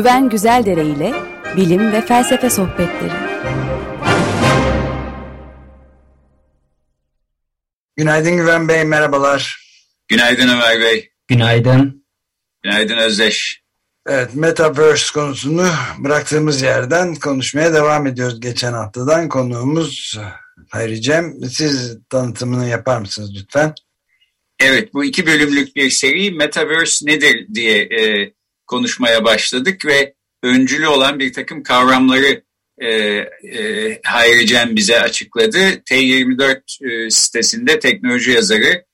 Güven Güzeldere ile bilim ve felsefe sohbetleri. Günaydın Güven Bey, merhabalar. Günaydın Ömer Bey. Günaydın. Günaydın Özdeş. Evet, Metaverse konusunu bıraktığımız yerden konuşmaya devam ediyoruz geçen haftadan. Konuğumuz Hayri Cem. Siz tanıtımını yapar mısınız lütfen? Evet, bu iki bölümlük bir seri Metaverse nedir diye e, konuşmaya başladık ve öncülü olan bir takım kavramları e, e, Hayri Cem bize açıkladı. T24 e, sitesinde teknoloji yazarı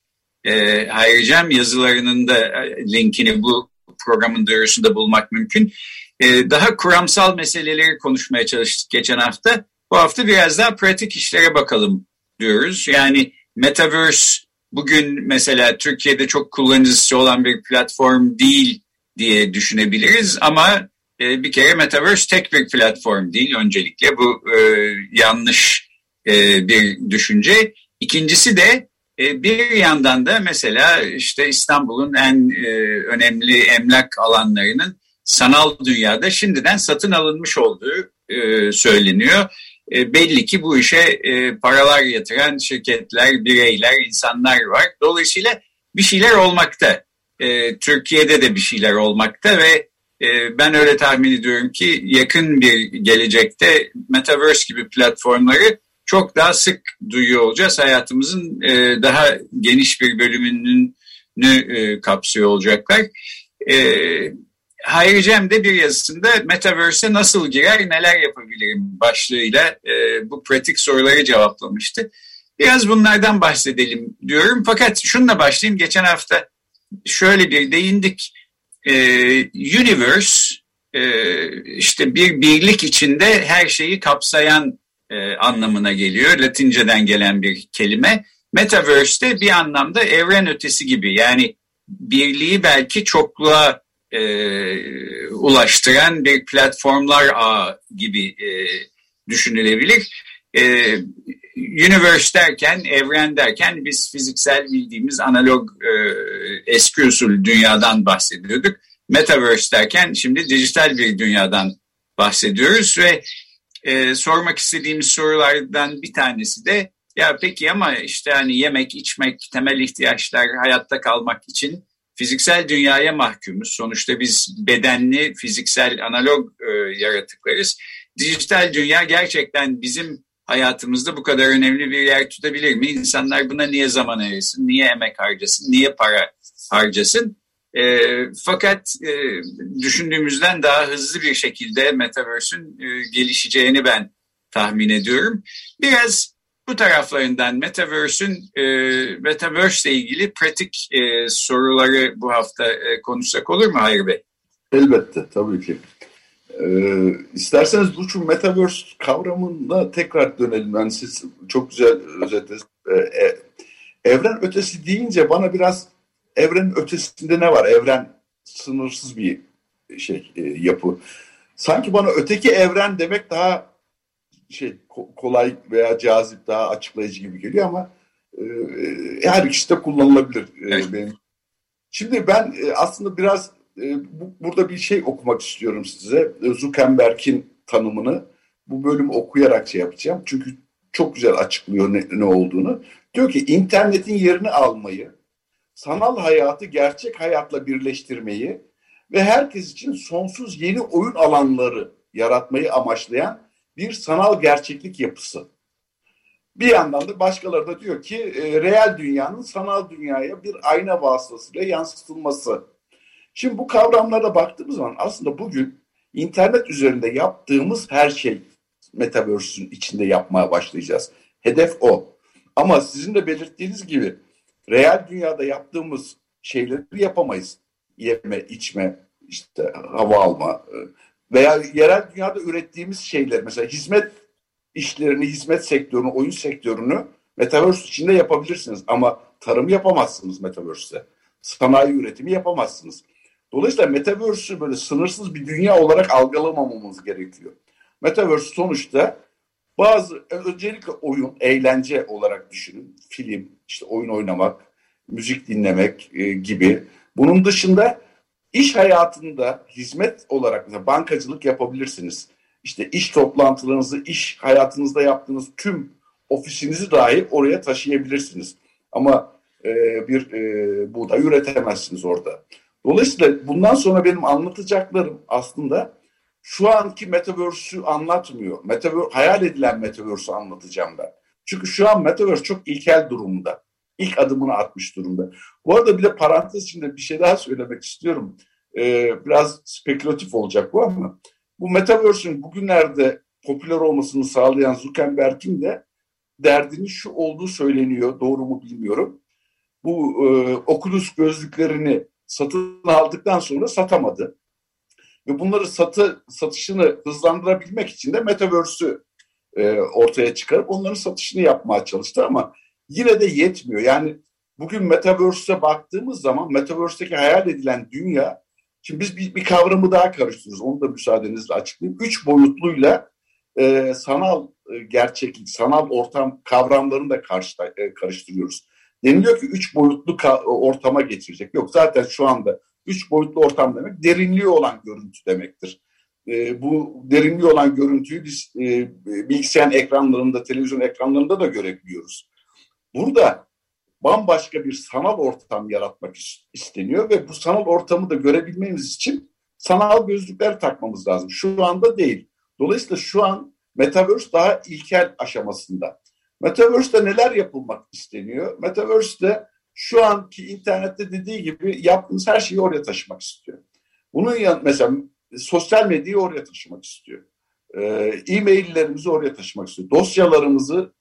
e, Hayri Cem yazılarının da e, linkini bu programın duyurusunda bulmak mümkün. E, daha kuramsal meseleleri konuşmaya çalıştık geçen hafta. Bu hafta biraz daha pratik işlere bakalım diyoruz. Yani Metaverse bugün mesela Türkiye'de çok kullanıcısı olan bir platform değil diye düşünebiliriz ama e, bir kere Metaverse tek bir platform değil öncelikle bu e, yanlış e, bir düşünce. İkincisi de e, bir yandan da mesela işte İstanbul'un en e, önemli emlak alanlarının sanal dünyada şimdiden satın alınmış olduğu e, söyleniyor. E, belli ki bu işe e, paralar yatıran şirketler, bireyler, insanlar var. Dolayısıyla bir şeyler olmakta. E, Türkiye'de de bir şeyler olmakta ve e, ben öyle tahmin ediyorum ki yakın bir gelecekte Metaverse gibi platformları çok daha sık duyuyor olacağız. Hayatımızın e, daha geniş bir bölümünü e, kapsıyor olacaklar. E, Hayri Cem de bir yazısında Metaverse'e nasıl girer, neler yapabilirim başlığıyla e, bu pratik soruları cevaplamıştı. Biraz bunlardan bahsedelim diyorum. Fakat şununla başlayayım. Geçen hafta şöyle bir değindik. E, universe e, işte bir birlik içinde her şeyi kapsayan e, anlamına geliyor. Latinceden gelen bir kelime. Metaverse de bir anlamda evren ötesi gibi. Yani birliği belki çokluğa e, ulaştıran bir platformlar ağı gibi e, düşünülebilir. E, universe derken, evren derken biz fiziksel bildiğimiz analog e, eski usul dünyadan bahsediyorduk. Metaverse derken şimdi dijital bir dünyadan bahsediyoruz ve e, sormak istediğimiz sorulardan bir tanesi de ya peki ama işte hani yemek, içmek, temel ihtiyaçlar, hayatta kalmak için fiziksel dünyaya mahkumuz. Sonuçta biz bedenli, fiziksel, analog e, yaratıklarız. Dijital dünya gerçekten bizim hayatımızda bu kadar önemli bir yer tutabilir mi? İnsanlar buna niye zaman ayırsın, niye emek harcasın, niye para harcasın? E, fakat e, düşündüğümüzden daha hızlı bir şekilde Metaverse'ün e, gelişeceğini ben tahmin ediyorum. Biraz bu taraflarından Metaverse'ün e, Metaverse ile ilgili pratik e, soruları bu hafta e, konuşsak olur mu Hayır Bey? Elbette tabii ki. Ee, isterseniz bu şu Metaverse kavramına tekrar dönelim. Yani siz çok güzel özetlediniz. Ee, evren ötesi deyince bana biraz evrenin ötesinde ne var? Evren sınırsız bir şey e, yapı. Sanki bana öteki evren demek daha şey kolay veya cazip daha açıklayıcı gibi geliyor ama e, her ikisi de kullanılabilir e, benim. Şimdi ben e, aslında biraz e, burada bir şey okumak istiyorum size. Zuckerberg'in tanımını bu bölümü okuyarak şey yapacağım. Çünkü çok güzel açıklıyor ne, ne olduğunu. Diyor ki internetin yerini almayı, sanal hayatı gerçek hayatla birleştirmeyi ve herkes için sonsuz yeni oyun alanları yaratmayı amaçlayan bir sanal gerçeklik yapısı. Bir yandan da başkaları da diyor ki e, reel dünyanın sanal dünyaya bir ayna vasıtasıyla yansıtılması. Şimdi bu kavramlara baktığımız zaman aslında bugün internet üzerinde yaptığımız her şey Metaverse'ün içinde yapmaya başlayacağız. Hedef o. Ama sizin de belirttiğiniz gibi reel dünyada yaptığımız şeyleri yapamayız. Yeme, içme, işte hava alma, e, veya yerel dünyada ürettiğimiz şeyler mesela hizmet işlerini, hizmet sektörünü, oyun sektörünü Metaverse içinde yapabilirsiniz ama tarım yapamazsınız Metaverse'de. Sanayi üretimi yapamazsınız. Dolayısıyla Metaverse'ü böyle sınırsız bir dünya olarak algılamamamız gerekiyor. Metaverse sonuçta bazı öncelikle oyun, eğlence olarak düşünün. Film, işte oyun oynamak, müzik dinlemek e, gibi. Bunun dışında iş hayatında hizmet olarak mesela bankacılık yapabilirsiniz. İşte iş toplantılarınızı, iş hayatınızda yaptığınız tüm ofisinizi dahi oraya taşıyabilirsiniz. Ama e, bir e, buğday üretemezsiniz orada. Dolayısıyla bundan sonra benim anlatacaklarım aslında şu anki Metaverse'ü anlatmıyor. Metaverse, hayal edilen Metaverse'ü anlatacağım ben. Çünkü şu an Metaverse çok ilkel durumda. İlk adımını atmış durumda. Bu arada bir de parantez içinde bir şey daha söylemek istiyorum. Ee, biraz spekülatif olacak bu ama bu Metaverse'ün bugünlerde popüler olmasını sağlayan Zuckerberg'in de derdinin şu olduğu söyleniyor. Doğru mu bilmiyorum. Bu e, Oculus gözlüklerini satın aldıktan sonra satamadı. Ve bunları satı satışını hızlandırabilmek için de Metaverse'ü e, ortaya çıkarıp onların satışını yapmaya çalıştı ama yine de yetmiyor. Yani bugün Metaverse'e baktığımız zaman Metaverse'deki hayal edilen dünya şimdi biz bir, bir kavramı daha karıştırıyoruz. Onu da müsaadenizle açıklayayım. Üç boyutluyla e, sanal e, gerçeklik, sanal ortam kavramlarını da karşı, e, karıştırıyoruz. Deniliyor ki üç boyutlu ortama getirecek. Yok zaten şu anda üç boyutlu ortam demek derinliği olan görüntü demektir. E, bu derinliği olan görüntüyü biz e, bilgisayar ekranlarında, televizyon ekranlarında da görebiliyoruz. Burada bambaşka bir sanal ortam yaratmak isteniyor ve bu sanal ortamı da görebilmemiz için sanal gözlükler takmamız lazım. Şu anda değil. Dolayısıyla şu an Metaverse daha ilkel aşamasında. Metaverse'de neler yapılmak isteniyor? Metaverse'de şu anki internette dediği gibi yaptığımız her şeyi oraya taşımak istiyor. Bunun yan mesela sosyal medyayı oraya taşımak istiyor. Ee, e-maillerimizi oraya taşımak istiyor. Dosyalarımızı,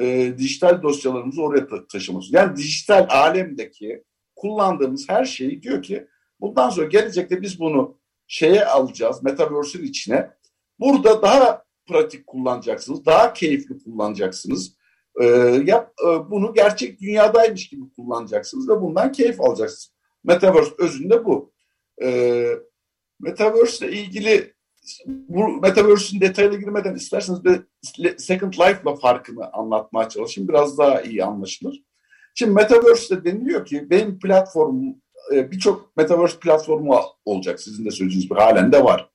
e, dijital dosyalarımızı oraya ta- taşımak istiyor. Yani dijital alemdeki kullandığımız her şeyi diyor ki bundan sonra gelecekte biz bunu şeye alacağız, Metaverse'ün içine. Burada daha pratik kullanacaksınız, daha keyifli kullanacaksınız. Ee, yap, e, bunu gerçek dünyadaymış gibi kullanacaksınız ve bundan keyif alacaksınız. Metaverse özünde bu. Ee, Metaverse ile ilgili bu Metaverse'ün detayına girmeden isterseniz bir Second Life'la farkını anlatmaya çalışayım. Biraz daha iyi anlaşılır. Şimdi Metaverse'de deniliyor ki benim platformum e, birçok Metaverse platformu olacak. Sizin de söylediğiniz gibi halen de var.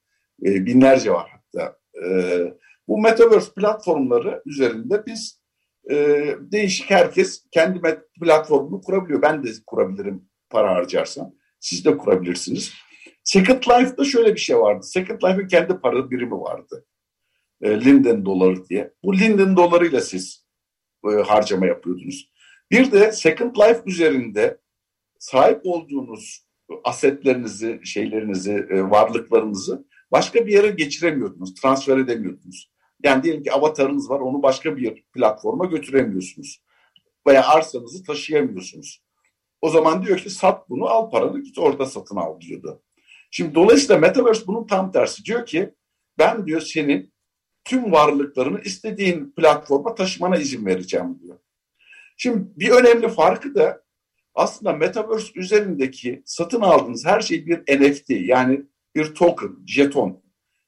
E, binlerce var hatta. E, bu Metaverse platformları üzerinde biz değişik herkes kendi platformunu kurabiliyor. Ben de kurabilirim para harcarsam. Siz de kurabilirsiniz. Second Life'da şöyle bir şey vardı. Second Life'ın kendi para birimi vardı. E, Linden doları diye. Bu Linden dolarıyla siz e, harcama yapıyordunuz. Bir de Second Life üzerinde sahip olduğunuz asetlerinizi, şeylerinizi, e, varlıklarınızı başka bir yere geçiremiyordunuz, transfer edemiyordunuz. Yani diyelim ki avatarınız var, onu başka bir platforma götüremiyorsunuz. Veya arsanızı taşıyamıyorsunuz. O zaman diyor ki sat bunu, al paranı git orada satın al diyordu. Şimdi dolayısıyla Metaverse bunun tam tersi. Diyor ki ben diyor senin tüm varlıklarını istediğin platforma taşımana izin vereceğim diyor. Şimdi bir önemli farkı da aslında Metaverse üzerindeki satın aldığınız her şey bir NFT yani bir token, jeton.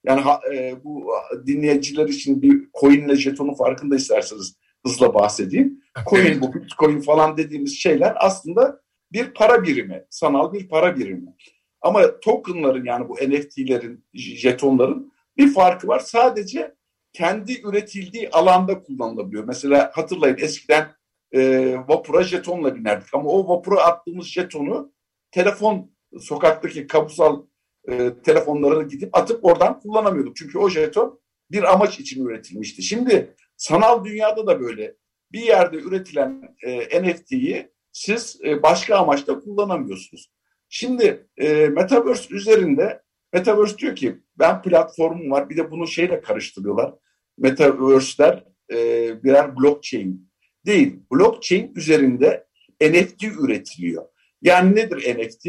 Yani e, bu dinleyiciler için bir coin ile jetonun farkında isterseniz hızla bahsedeyim. Coin bu bitcoin falan dediğimiz şeyler aslında bir para birimi, sanal bir para birimi. Ama tokenların yani bu NFT'lerin, jetonların bir farkı var. Sadece kendi üretildiği alanda kullanılabiliyor. Mesela hatırlayın eskiden e, vapura jetonla binerdik ama o vapura attığımız jetonu telefon sokaktaki kapusal e, telefonlarına gidip atıp oradan kullanamıyorduk. Çünkü o jeton bir amaç için üretilmişti. Şimdi sanal dünyada da böyle bir yerde üretilen e, NFT'yi siz e, başka amaçla kullanamıyorsunuz. Şimdi e, Metaverse üzerinde Metaverse diyor ki ben platformum var bir de bunu şeyle karıştırıyorlar. Metaverse'ler e, birer blockchain değil. Blockchain üzerinde NFT üretiliyor. Yani nedir NFT?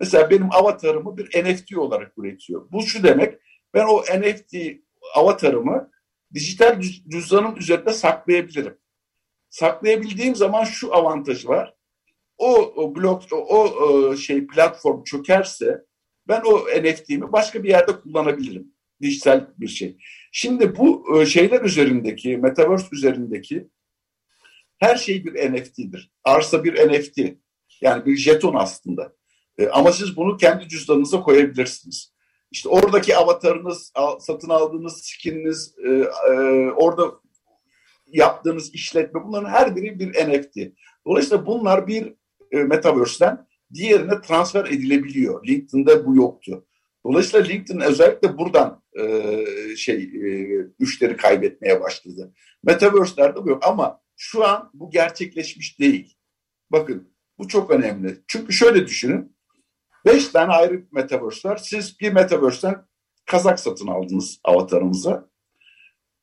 Mesela benim avatarımı bir NFT olarak üretiyor. Bu şu demek ben o NFT avatarımı dijital cüzdanın üzerinde saklayabilirim. Saklayabildiğim zaman şu avantajı var o, o blok o, o şey platform çökerse ben o NFT'mi başka bir yerde kullanabilirim. Dijital bir şey. Şimdi bu şeyler üzerindeki, Metaverse üzerindeki her şey bir NFT'dir. Arsa bir NFT. Yani bir jeton aslında. E, ama siz bunu kendi cüzdanınıza koyabilirsiniz. İşte oradaki avatarınız, satın aldığınız skininiz, e, e, orada yaptığınız işletme bunların her biri bir NFT. Dolayısıyla bunlar bir Metaverse'den diğerine transfer edilebiliyor. LinkedIn'de bu yoktu. Dolayısıyla LinkedIn özellikle buradan e, şey e, müşteri kaybetmeye başladı. Metaverse'lerde bu yok ama şu an bu gerçekleşmiş değil. Bakın bu çok önemli. Çünkü şöyle düşünün. Beş tane ayrı Metaverse var. Siz bir Metaverse'den kazak satın aldınız avatarınıza.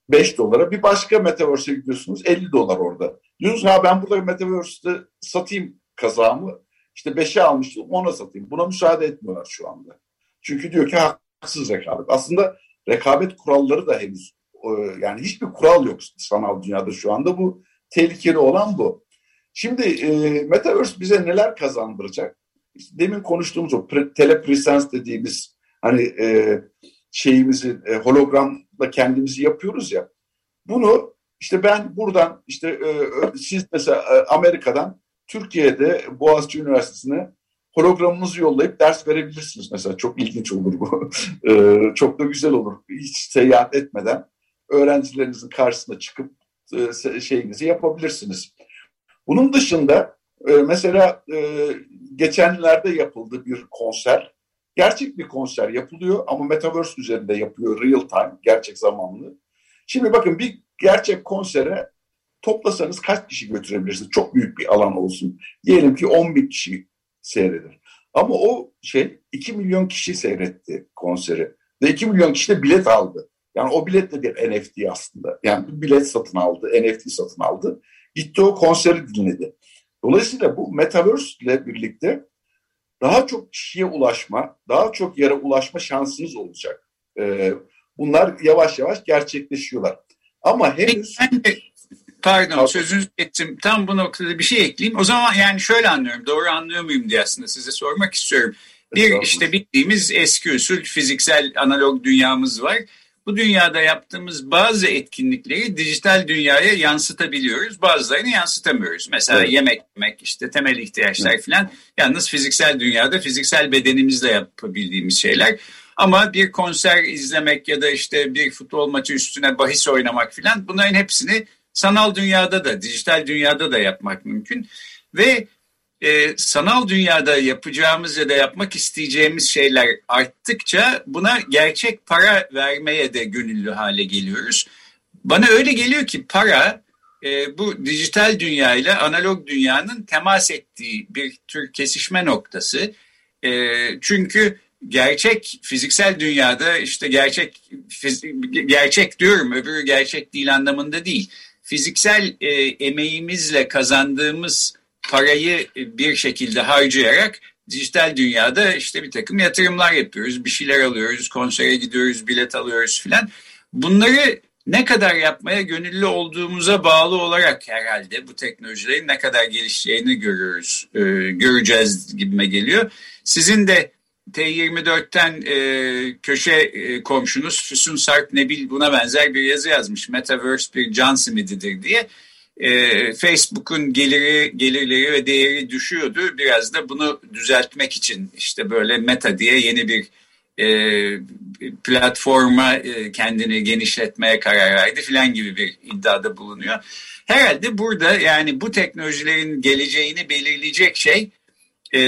5 dolara. Bir başka Metaverse'e gidiyorsunuz 50 dolar orada. Diyorsunuz ha ben burada Metaverse'de satayım kazağımı. İşte 5'e almıştım ona satayım. Buna müsaade etmiyorlar şu anda. Çünkü diyor ki haksız rekabet. Aslında rekabet kuralları da henüz yani hiçbir kural yok sanal dünyada şu anda. Bu tehlikeli olan bu. Şimdi e, Metaverse bize neler kazandıracak? Demin konuştuğumuz o pre, telepresence dediğimiz hani e, şeyimizi e, hologramla kendimizi yapıyoruz ya. Bunu işte ben buradan işte e, siz mesela e, Amerika'dan Türkiye'de Boğaziçi Üniversitesi'ne hologramınızı yollayıp ders verebilirsiniz mesela. Çok ilginç olur bu. e, çok da güzel olur. Hiç seyahat etmeden öğrencilerinizin karşısına çıkıp e, şeyinizi yapabilirsiniz. Bunun dışında e, mesela e, geçenlerde yapıldı bir konser. Gerçek bir konser yapılıyor ama Metaverse üzerinde yapıyor real time, gerçek zamanlı. Şimdi bakın bir gerçek konsere toplasanız kaç kişi götürebilirsiniz? Çok büyük bir alan olsun. Diyelim ki 10 bin kişi seyredir. Ama o şey 2 milyon kişi seyretti konseri. Ve 2 milyon kişi de bilet aldı. Yani o bilet de bir NFT aslında. Yani bilet satın aldı, NFT satın aldı. Gitti o konseri dinledi. Dolayısıyla bu Metaverse ile birlikte daha çok kişiye ulaşma, daha çok yere ulaşma şansınız olacak. Ee, bunlar yavaş yavaş gerçekleşiyorlar. Ama henüz... Ben de, pardon sözünüzü ettim. Tam bu noktada bir şey ekleyeyim. O zaman yani şöyle anlıyorum. Doğru anlıyor muyum diye aslında size sormak istiyorum. Bir işte bildiğimiz eski usul fiziksel analog dünyamız var bu dünyada yaptığımız bazı etkinlikleri dijital dünyaya yansıtabiliyoruz. Bazılarını yansıtamıyoruz. Mesela evet. yemek yemek, işte temel ihtiyaçlar evet. falan. Yalnız fiziksel dünyada fiziksel bedenimizle yapabildiğimiz şeyler. Ama bir konser izlemek ya da işte bir futbol maçı üstüne bahis oynamak falan bunların hepsini sanal dünyada da, dijital dünyada da yapmak mümkün. Ve e, sanal dünyada yapacağımız ya da yapmak isteyeceğimiz şeyler arttıkça buna gerçek para vermeye de gönüllü hale geliyoruz. Bana öyle geliyor ki para e, bu dijital dünya ile analog dünyanın temas ettiği bir tür kesişme noktası. E, çünkü gerçek fiziksel dünyada işte gerçek gerçek diyorum öbürü gerçek değil anlamında değil. Fiziksel e, emeğimizle kazandığımız parayı bir şekilde harcayarak dijital dünyada işte bir takım yatırımlar yapıyoruz. Bir şeyler alıyoruz, konsere gidiyoruz, bilet alıyoruz filan. Bunları ne kadar yapmaya gönüllü olduğumuza bağlı olarak herhalde bu teknolojilerin ne kadar gelişeceğini görüyoruz, e, göreceğiz gibime geliyor. Sizin de T24'ten e, köşe e, komşunuz Füsun Sarp Nebil buna benzer bir yazı yazmış. Metaverse bir can simididir diye e, Facebook'un geliri gelirleri ve değeri düşüyordu. Biraz da bunu düzeltmek için işte böyle Meta diye yeni bir e, platforma e, kendini genişletmeye karar verdi filan gibi bir iddiada bulunuyor. Herhalde burada yani bu teknolojilerin geleceğini belirleyecek şey e,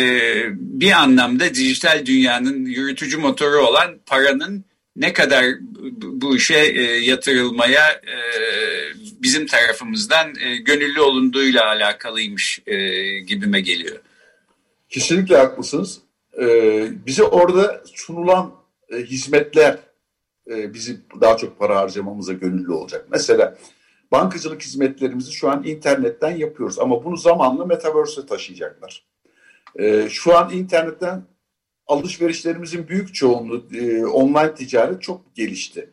bir anlamda dijital dünyanın yürütücü motoru olan paranın ne kadar bu işe e, yatırılmaya e, bizim tarafımızdan e, gönüllü olunduğuyla alakalıymış gibime geliyor. Kesinlikle haklısınız. Bize orada sunulan hizmetler bizi daha çok para harcamamıza gönüllü olacak. Mesela bankacılık hizmetlerimizi şu an internetten yapıyoruz ama bunu zamanla Metaverse'e taşıyacaklar. Şu an internetten alışverişlerimizin büyük çoğunluğu e, online ticaret çok gelişti.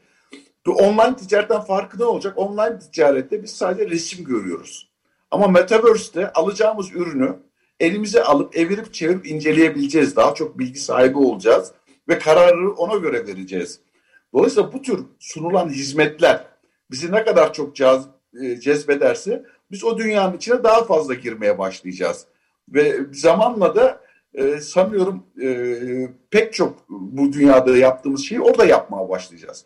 Bu online ticaretten farkı ne olacak? Online ticarette biz sadece resim görüyoruz. Ama Metaverse'de alacağımız ürünü elimize alıp evirip çevirip inceleyebileceğiz. Daha çok bilgi sahibi olacağız ve kararı ona göre vereceğiz. Dolayısıyla bu tür sunulan hizmetler bizi ne kadar çok caz, e, cezbederse biz o dünyanın içine daha fazla girmeye başlayacağız. Ve zamanla da e, sanıyorum e, pek çok bu dünyada yaptığımız şeyi orada yapmaya başlayacağız.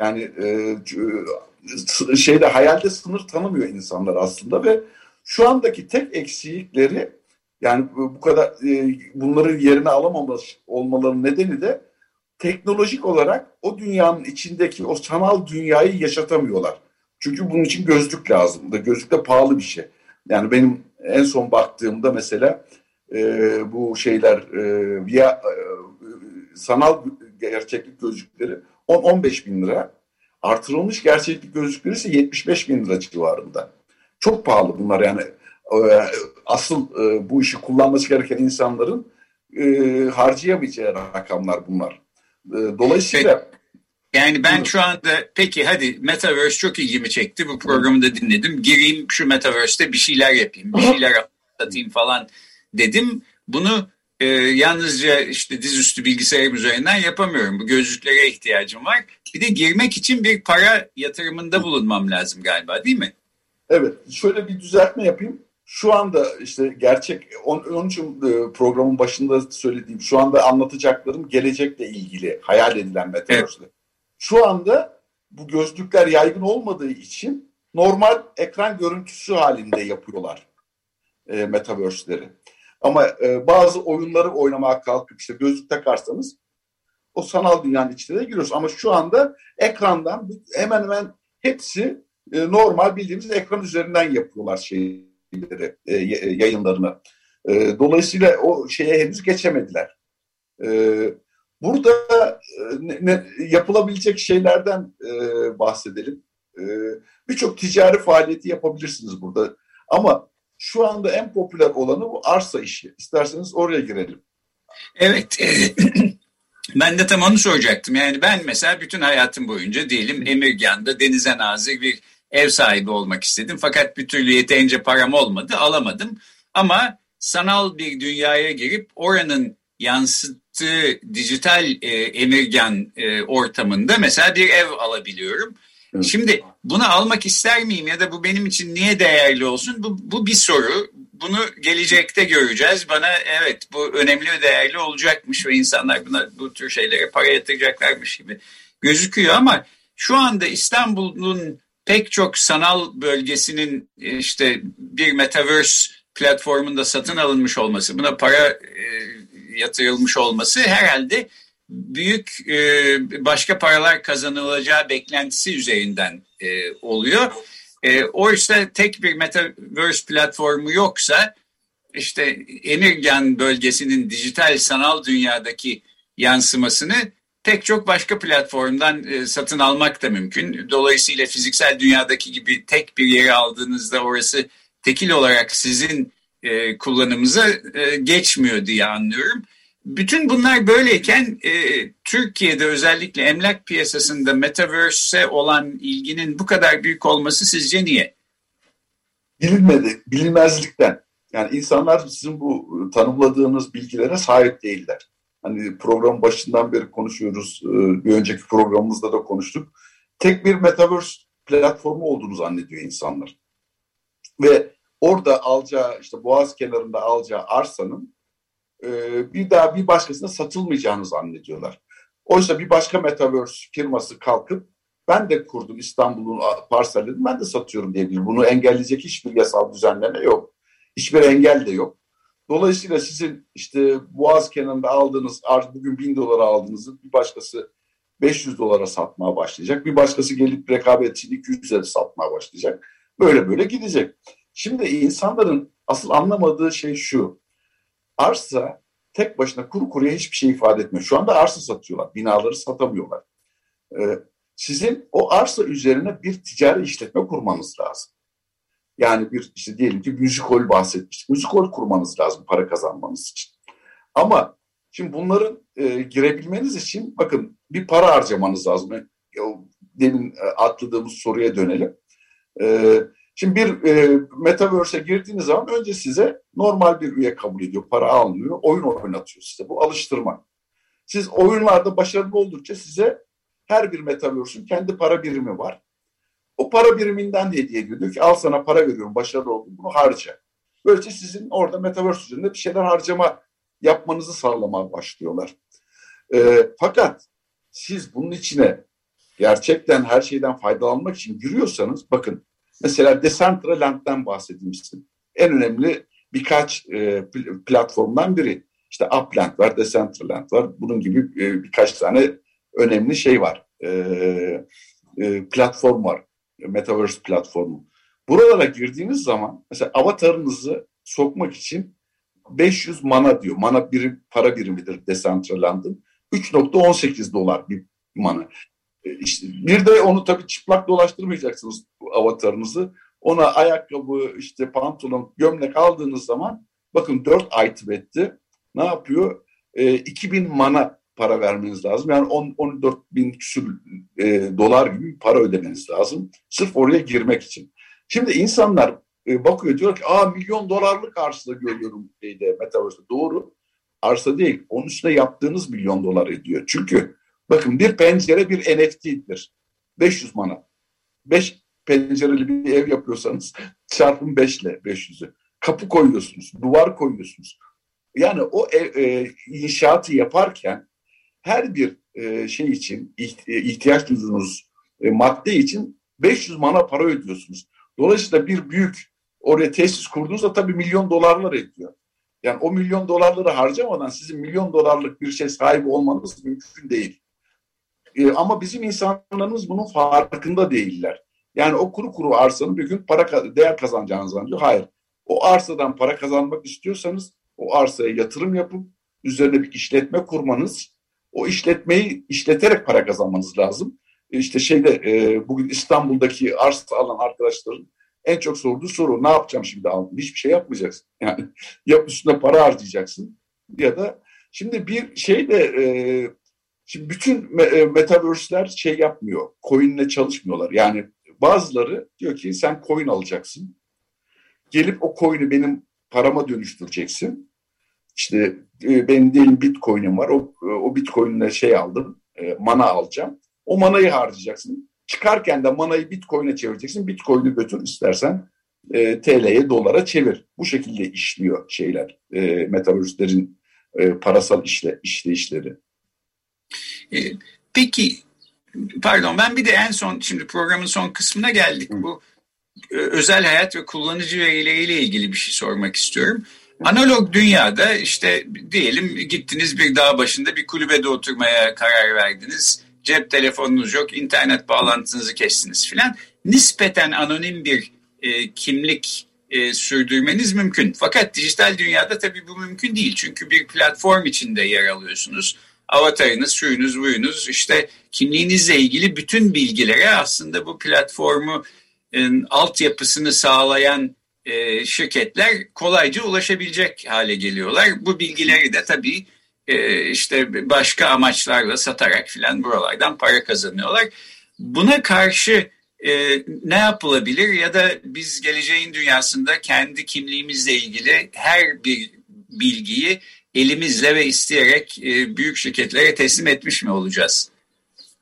Yani e, şeyde hayalde sınır tanımıyor insanlar aslında ve şu andaki tek eksikleri yani bu kadar e, bunları yerine alamamış olmalarının nedeni de teknolojik olarak o dünyanın içindeki o sanal dünyayı yaşatamıyorlar. Çünkü bunun için gözlük lazım. Gözlük de pahalı bir şey. Yani benim en son baktığımda mesela e, bu şeyler e, via e, sanal gerçeklik gözlükleri 10-15 bin lira. Artırılmış gerçeklik gözlükleri ise 75 bin lira civarında. Çok pahalı bunlar yani. E, asıl e, bu işi kullanması gereken insanların e, harcayamayacağı rakamlar bunlar. E, dolayısıyla... Yani ben şu anda peki hadi Metaverse çok ilgimi çekti. Bu programı da dinledim. Gireyim şu Metaverse'te bir şeyler yapayım, bir şeyler satayım falan dedim. Bunu e, yalnızca işte dizüstü bilgisayarım üzerinden yapamıyorum. Bu gözlüklere ihtiyacım var. Bir de girmek için bir para yatırımında bulunmam lazım galiba değil mi? Evet. Şöyle bir düzeltme yapayım. Şu anda işte gerçek, onun için e, programın başında söylediğim, şu anda anlatacaklarım gelecekle ilgili hayal edilen Metaverse'le. Evet. Şu anda bu gözlükler yaygın olmadığı için normal ekran görüntüsü halinde yapıyorlar e, Metaverse'leri. Ama e, bazı oyunları oynamaya kalkıp işte gözlük takarsanız o sanal dünyanın içine de giriyoruz. Ama şu anda ekrandan hemen hemen hepsi e, normal bildiğimiz ekran üzerinden yapıyorlar şeyleri, e, yayınlarını. E, dolayısıyla o şeye henüz geçemediler. E, burada e, ne, ne, yapılabilecek şeylerden e, bahsedelim. E, Birçok ticari faaliyeti yapabilirsiniz burada. Ama şu anda en popüler olanı bu arsa işi. İsterseniz oraya girelim. Evet. Ben de tam onu soracaktım. Yani ben mesela bütün hayatım boyunca diyelim Emirgan'da denize nazır bir ev sahibi olmak istedim. Fakat bir türlü yeterince param olmadı, alamadım. Ama sanal bir dünyaya girip oranın yansıttığı dijital e, Emirgan e, ortamında mesela bir ev alabiliyorum. Şimdi bunu almak ister miyim ya da bu benim için niye değerli olsun? Bu, bu bir soru. Bunu gelecekte göreceğiz. Bana evet bu önemli ve değerli olacakmış ve insanlar buna bu tür şeylere para yatıracaklarmış gibi gözüküyor ama şu anda İstanbul'un pek çok sanal bölgesinin işte bir metaverse platformunda satın alınmış olması, buna para e, yatırılmış olması herhalde büyük e, başka paralar kazanılacağı beklentisi üzerinden e, oluyor. E, oysa tek bir metaverse platformu yoksa işte Emirgan bölgesinin dijital sanal dünyadaki yansımasını pek çok başka platformdan e, satın almak da mümkün. Dolayısıyla fiziksel dünyadaki gibi tek bir yere aldığınızda orası tekil olarak sizin e, kullanımıza e, geçmiyor diye anlıyorum. Bütün bunlar böyleyken e, Türkiye'de özellikle emlak piyasasında metaverse'e olan ilginin bu kadar büyük olması sizce niye? Bilinmedi, bilinmezlikten. Yani insanlar sizin bu tanımladığınız bilgilere sahip değiller. Hani program başından beri konuşuyoruz, e, bir önceki programımızda da konuştuk. Tek bir metaverse platformu olduğunu zannediyor insanlar. Ve orada alacağı, işte boğaz kenarında alacağı arsanın e, bir daha bir başkasına satılmayacağını zannediyorlar. Oysa bir başka metaverse firması kalkıp ben de kurdum İstanbul'un parsellerini ben de satıyorum diyebilir. Bunu engelleyecek hiçbir yasal düzenleme yok. Hiçbir engel de yok. Dolayısıyla sizin işte Boğaz kenarında aldığınız bugün bin dolara aldığınızı bir başkası 500 dolara satmaya başlayacak. Bir başkası gelip rekabet için 200'e satmaya başlayacak. Böyle böyle gidecek. Şimdi insanların asıl anlamadığı şey şu arsa tek başına kuru kuruya hiçbir şey ifade etmiyor. Şu anda arsa satıyorlar. Binaları satamıyorlar. Ee, sizin o arsa üzerine bir ticari işletme kurmanız lazım. Yani bir işte diyelim ki müzikol bahsetmiştik. Müzikol kurmanız lazım para kazanmanız için. Ama şimdi bunların e, girebilmeniz için bakın bir para harcamanız lazım. E, demin e, atladığımız soruya dönelim. E, Şimdi bir e, Metaverse'e girdiğiniz zaman önce size normal bir üye kabul ediyor, para almıyor, oyun oynatıyor size. Bu alıştırma. Siz oyunlarda başarılı oldukça size her bir Metaverse'ün kendi para birimi var. O para biriminden hediye ediyor. Diyor ki al sana para veriyorum, başarılı oldun, bunu harca. Böylece sizin orada Metaverse üzerinde bir şeyler harcama yapmanızı sağlamaya başlıyorlar. E, fakat siz bunun içine gerçekten her şeyden faydalanmak için giriyorsanız bakın mesela Decentraland'den bahsedeyim size. En önemli birkaç e, platformdan biri. İşte Upland var, Decentraland var. Bunun gibi e, birkaç tane önemli şey var. E, e, platform var. Metaverse platformu. Buralara girdiğiniz zaman mesela avatarınızı sokmak için 500 mana diyor. Mana birim, para birimidir Decentraland'ın. 3.18 dolar bir mana. E, işte bir de onu tabii çıplak dolaştırmayacaksınız avatarınızı. Ona ayakkabı, işte pantolon, gömlek aldığınız zaman bakın 4 item etti. Ne yapıyor? E, 2000 mana para vermeniz lazım. Yani 10, 14 bin küsur e, dolar gibi para ödemeniz lazım. Sırf oraya girmek için. Şimdi insanlar e, bakıyor diyor ki aa milyon dolarlık arsa görüyorum şeyde Metaverse'de. Doğru. Arsa değil. Onun üstüne yaptığınız milyon dolar ediyor. Çünkü bakın bir pencere bir NFT'dir. 500 mana. 5 pencereli bir ev yapıyorsanız çarpın 5 ile 500'ü. Kapı koyuyorsunuz, duvar koyuyorsunuz. Yani o ev, e, inşaatı yaparken her bir e, şey için e, ihtiyaç duyduğunuz e, madde için 500 mana para ödüyorsunuz. Dolayısıyla bir büyük oraya tesis kurduğunuzda tabii milyon dolarlar ediyor. Yani o milyon dolarları harcamadan sizin milyon dolarlık bir şey sahibi olmanız mümkün değil. E, ama bizim insanlarımız bunun farkında değiller. Yani o kuru kuru arsanın bir gün para değer kazanacağını zannediyor. Hayır. O arsadan para kazanmak istiyorsanız o arsaya yatırım yapıp üzerine bir işletme kurmanız, o işletmeyi işleterek para kazanmanız lazım. E, işte şeyde e, bugün İstanbul'daki arsa alan arkadaşların en çok sorduğu soru ne yapacağım şimdi aldım? Hiçbir şey yapmayacaksın. Yani ya üstüne para harcayacaksın ya da şimdi bir şey de e, şimdi bütün e, metaverse'ler şey yapmıyor. Coin'le çalışmıyorlar. Yani bazıları diyor ki sen coin alacaksın. Gelip o coin'i benim parama dönüştüreceksin. İşte e, benim diyelim bitcoin'im var. O, o bitcoin'le şey aldım. E, mana alacağım. O manayı harcayacaksın. Çıkarken de manayı bitcoin'e çevireceksin. Bitcoin'i götür istersen TL'ye, dolara çevir. Bu şekilde işliyor şeyler. Metaverse'lerin parasal işle, işleyişleri. E, peki pardon ben bir de en son şimdi programın son kısmına geldik. Hı. Bu e, özel hayat ve kullanıcı verileriyle ilgili bir şey sormak istiyorum. Analog dünyada işte diyelim gittiniz bir dağ başında bir kulübede oturmaya karar verdiniz. Cep telefonunuz yok, internet bağlantınızı kestiniz filan. Nispeten anonim bir e, kimlik e, sürdürmeniz mümkün. Fakat dijital dünyada tabii bu mümkün değil. Çünkü bir platform içinde yer alıyorsunuz. Avatarınız, şuyunuz, buyunuz işte kimliğinizle ilgili bütün bilgilere aslında bu platformu altyapısını sağlayan e, şirketler kolayca ulaşabilecek hale geliyorlar. Bu bilgileri de tabii e, işte başka amaçlarla satarak filan buralardan para kazanıyorlar. Buna karşı e, ne yapılabilir ya da biz geleceğin dünyasında kendi kimliğimizle ilgili her bir bilgiyi elimizle ve isteyerek e, büyük şirketlere teslim etmiş mi olacağız?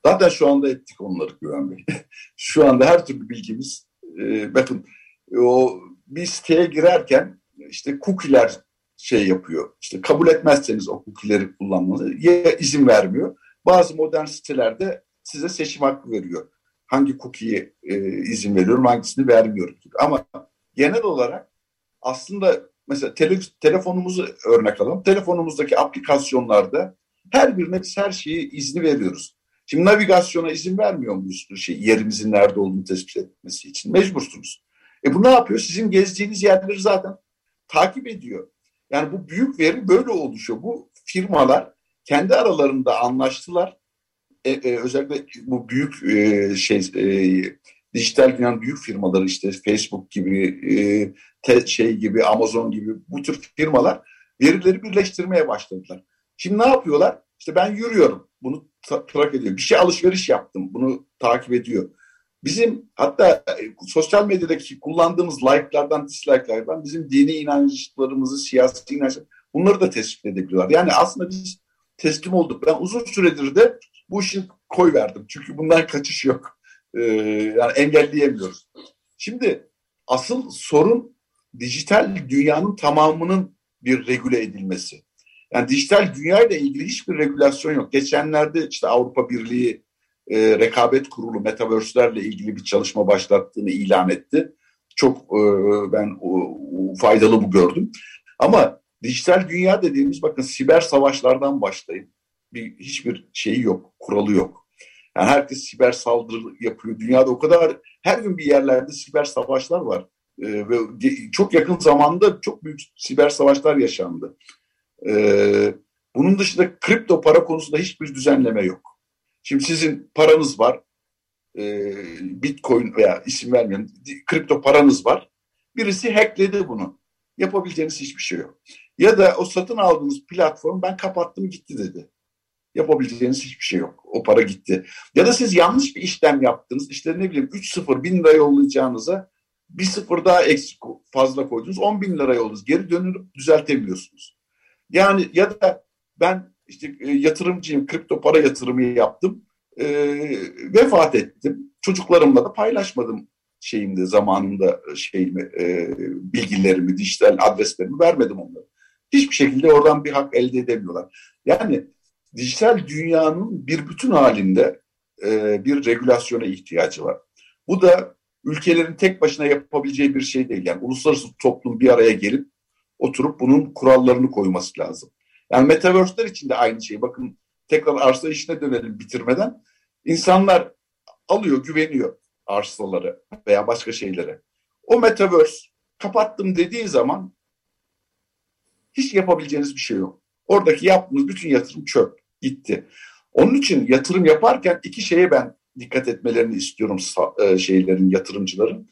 Zaten şu anda ettik onları Güven Bey. şu anda her türlü bilgimiz, e, bakın o bir siteye girerken işte cookie'ler şey yapıyor. İşte kabul etmezseniz o cookie'leri kullanmanızı ya izin vermiyor. Bazı modern sitelerde size seçim hakkı veriyor. Hangi cookie'ye e, izin veriyorum, hangisini vermiyorum. Ama genel olarak aslında mesela tele, telefonumuzu örnek alalım. Telefonumuzdaki aplikasyonlarda her birine biz her şeyi izni veriyoruz. Şimdi navigasyona izin vermiyor muyuz şey, yerimizin nerede olduğunu tespit etmesi için? Mecbursunuz. E bu ne yapıyor? Sizin gezdiğiniz yerleri zaten takip ediyor. Yani bu büyük veri böyle oluşuyor. Bu firmalar kendi aralarında anlaştılar. E, e, özellikle bu büyük e, şey e, dijital dünyanın büyük firmaları işte Facebook gibi, e, şey gibi, Amazon gibi bu tür firmalar verileri birleştirmeye başladılar. Şimdi ne yapıyorlar? İşte ben yürüyorum. Bunu takip ediyor. Bir şey alışveriş yaptım. Bunu takip ediyor. Bizim hatta e, sosyal medyadaki kullandığımız like'lardan, dislike'lardan bizim dini inançlarımızı, siyasi inançlar bunları da tespit edebiliyorlar. Yani aslında biz teslim olduk. Ben uzun süredir de bu işi koy verdim. Çünkü bundan kaçış yok. Ee, yani engelleyemiyoruz. Şimdi asıl sorun dijital dünyanın tamamının bir regüle edilmesi. Yani dijital dünya ile ilgili hiçbir regülasyon yok. Geçenlerde işte Avrupa Birliği e, Rekabet Kurulu Metaverse'lerle ilgili bir çalışma başlattığını ilan etti. Çok e, ben o, faydalı bu gördüm. Ama dijital dünya dediğimiz bakın siber savaşlardan başlayın. Bir, hiçbir şeyi yok, kuralı yok. Yani herkes siber saldırı yapıyor. Dünyada o kadar her gün bir yerlerde siber savaşlar var. Ee, ve çok yakın zamanda çok büyük siber savaşlar yaşandı. Ee, bunun dışında kripto para konusunda hiçbir düzenleme yok. Şimdi sizin paranız var. E, Bitcoin veya isim vermiyorum. Kripto paranız var. Birisi hackledi bunu. Yapabileceğiniz hiçbir şey yok. Ya da o satın aldığınız platform ben kapattım gitti dedi. Yapabileceğiniz hiçbir şey yok. O para gitti. Ya da siz yanlış bir işlem yaptınız. İşte ne bileyim 3-0 bin lira yollayacağınıza bir sıfır daha eksik fazla koydunuz. 10 bin lira yolladınız. Geri dönüp düzeltebiliyorsunuz. Yani ya da ben işte e, yatırımcıyım, kripto para yatırımı yaptım. E, vefat ettim. Çocuklarımla da paylaşmadım şeyimde zamanında şeyimi e, bilgilerimi, dijital adreslerimi vermedim onlara. Hiçbir şekilde oradan bir hak elde edemiyorlar. Yani dijital dünyanın bir bütün halinde e, bir regülasyona ihtiyacı var. Bu da ülkelerin tek başına yapabileceği bir şey değil. Yani uluslararası toplum bir araya gelip oturup bunun kurallarını koyması lazım. Yani metaverse'ler için de aynı şey. Bakın tekrar arsa işine dönelim bitirmeden. İnsanlar alıyor, güveniyor arsaları veya başka şeylere. O metaverse kapattım dediği zaman hiç yapabileceğiniz bir şey yok. Oradaki yaptığınız bütün yatırım çöp, gitti. Onun için yatırım yaparken iki şeye ben dikkat etmelerini istiyorum e, şeylerin, yatırımcıların.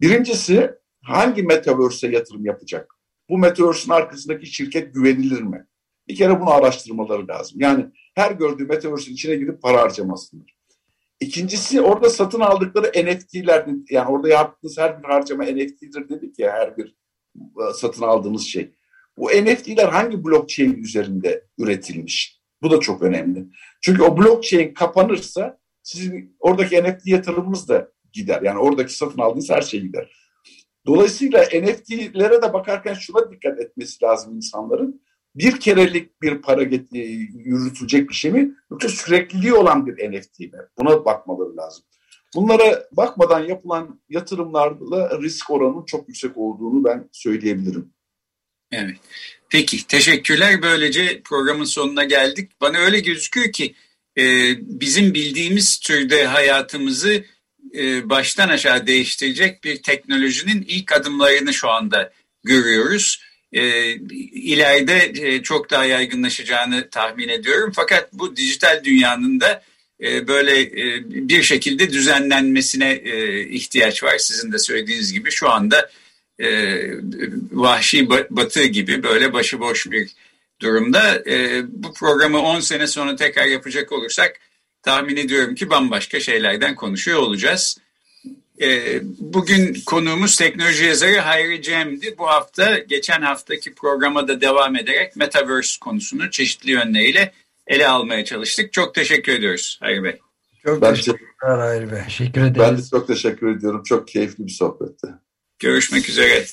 Birincisi hangi metaverse'e yatırım yapacak? Bu metaverse'ün arkasındaki şirket güvenilir mi? Bir kere bunu araştırmaları lazım. Yani her gördüğü metaverse'ün içine girip para harcamasınlar. İkincisi orada satın aldıkları NFT'ler yani orada yaptığınız her bir harcama NFT'dir dedik ya her bir e, satın aldığınız şey. Bu NFT'ler hangi blockchain üzerinde üretilmiş? Bu da çok önemli. Çünkü o blockchain kapanırsa sizin oradaki NFT yatırımınız da gider. Yani oradaki satın aldığınız her şey gider. Dolayısıyla NFT'lere de bakarken şuna dikkat etmesi lazım insanların bir kerelik bir para yürütülecek bir şey mi yoksa sürekliliği olan bir NFT mi? Buna bakmaları lazım. Bunlara bakmadan yapılan yatırımlarla risk oranının çok yüksek olduğunu ben söyleyebilirim. Evet. Peki teşekkürler. Böylece programın sonuna geldik. Bana öyle gözüküyor ki e, bizim bildiğimiz türde hayatımızı e, baştan aşağı değiştirecek bir teknolojinin ilk adımlarını şu anda görüyoruz e, ileride e, çok daha yaygınlaşacağını tahmin ediyorum. Fakat bu dijital dünyanın da e, böyle e, bir şekilde düzenlenmesine e, ihtiyaç var. Sizin de söylediğiniz gibi şu anda e, vahşi batı gibi böyle başıboş bir durumda. E, bu programı 10 sene sonra tekrar yapacak olursak tahmin ediyorum ki bambaşka şeylerden konuşuyor olacağız. E, bugün konuğumuz teknoloji yazarı Hayri Cem'di. Bu hafta geçen haftaki programa da devam ederek Metaverse konusunu çeşitli yönleriyle ele almaya çalıştık. Çok teşekkür ediyoruz Hayri Bey. Çok ben teşekkürler Hayri Bey. Teşekkür ederiz. Ben de çok teşekkür ediyorum. Çok keyifli bir sohbetti. Görüşmek üzere.